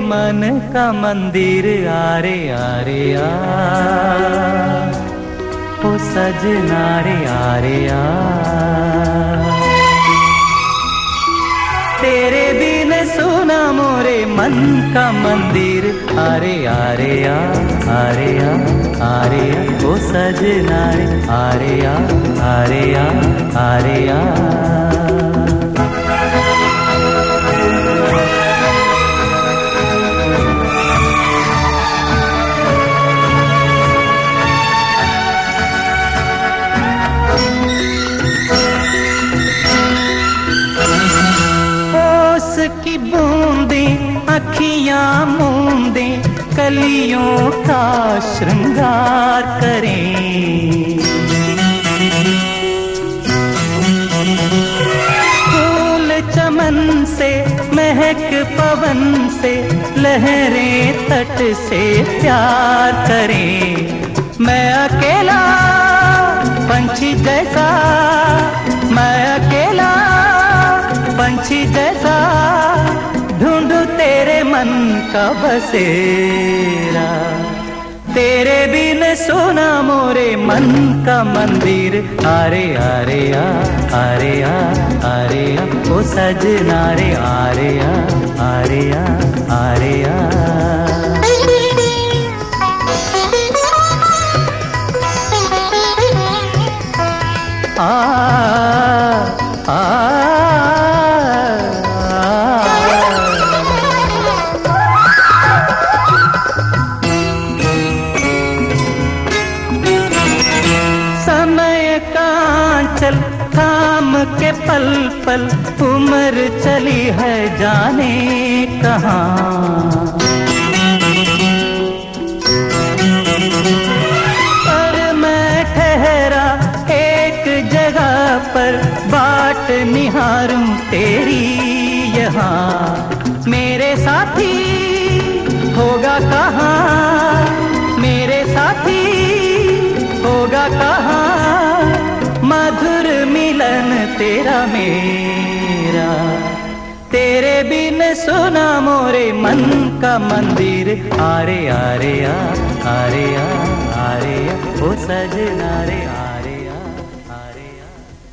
मन का मंदिर, आरे आरे, आ। ओ सजना रे आरे, आ। तेरे बिन सुना मोरे मन का मंदिर, आरे आरे, आ आरे आ आरे। आ ओ सजना रे आरे, आ आरे आ आरे, आ। की बूंदे, अखियाँ मूंदे, कलियों का श्रृंगार करें। फूल चमन से, महक पवन से, लहरें तट से प्यार करें। मैं अकेला पंछी जैसा तेरे मन का बसेरा। तेरे बिन सोना मोरे मन का मंदिर। आरे आरे, आ आरे आ आरे, आ। ओ सजना रे आरे, आ। समय कांचल थाम के पल पल, उम्र चली है जाने कहाँ। पर मैं ठहरा एक जगह पर, बाट निहारूं तेरी यहाँ। मेरे साथी होगा कहाँ? मेरे साथी होगा कहाँ? मधुर मिलन तेरा मेरा। तेरे बिन सुना मोरे मन का मंदिर। आरे आरे, आ आरे आ आरे, आ, ओ सजना रे आ।